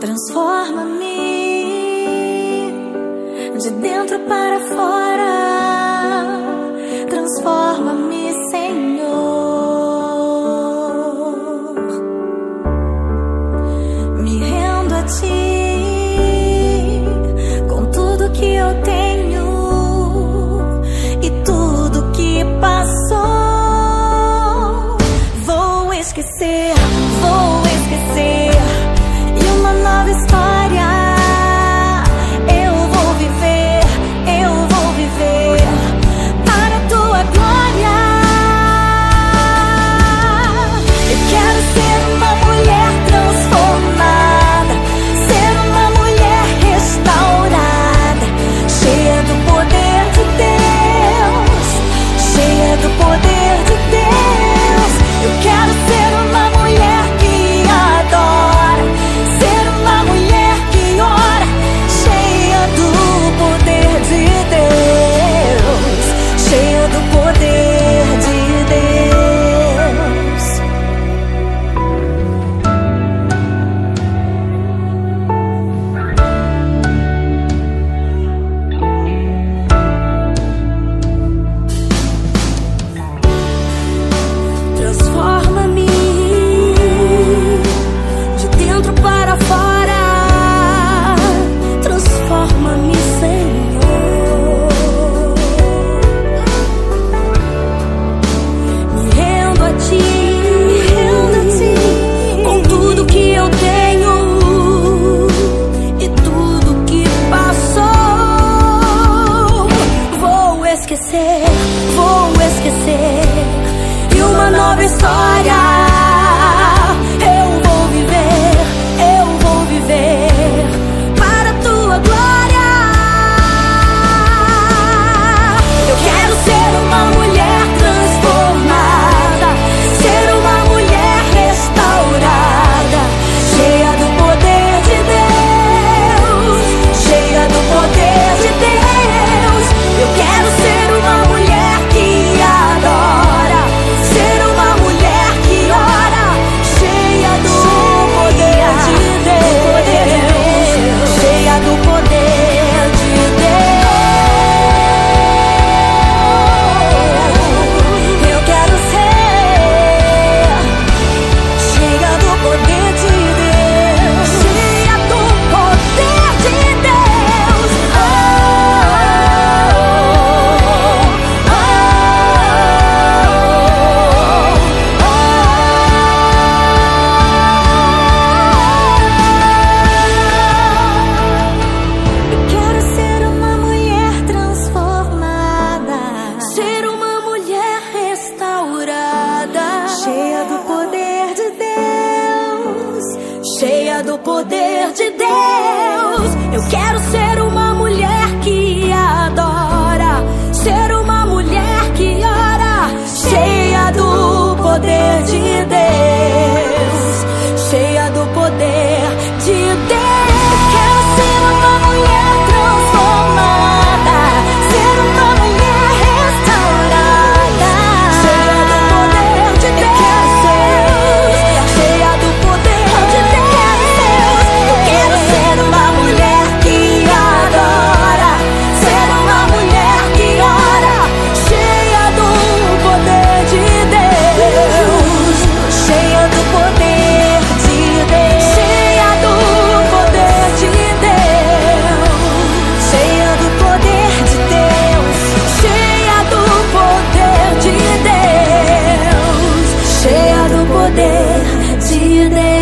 Transforma-me de dentro para fora. Transforma-me, Senhor. Me rendo a ti com tudo que eu tenho e tudo que passou. Vou esquecer. esquecer, vou esquecer. E uma nova história. do poder de Deus. Eu quero ser. see you there.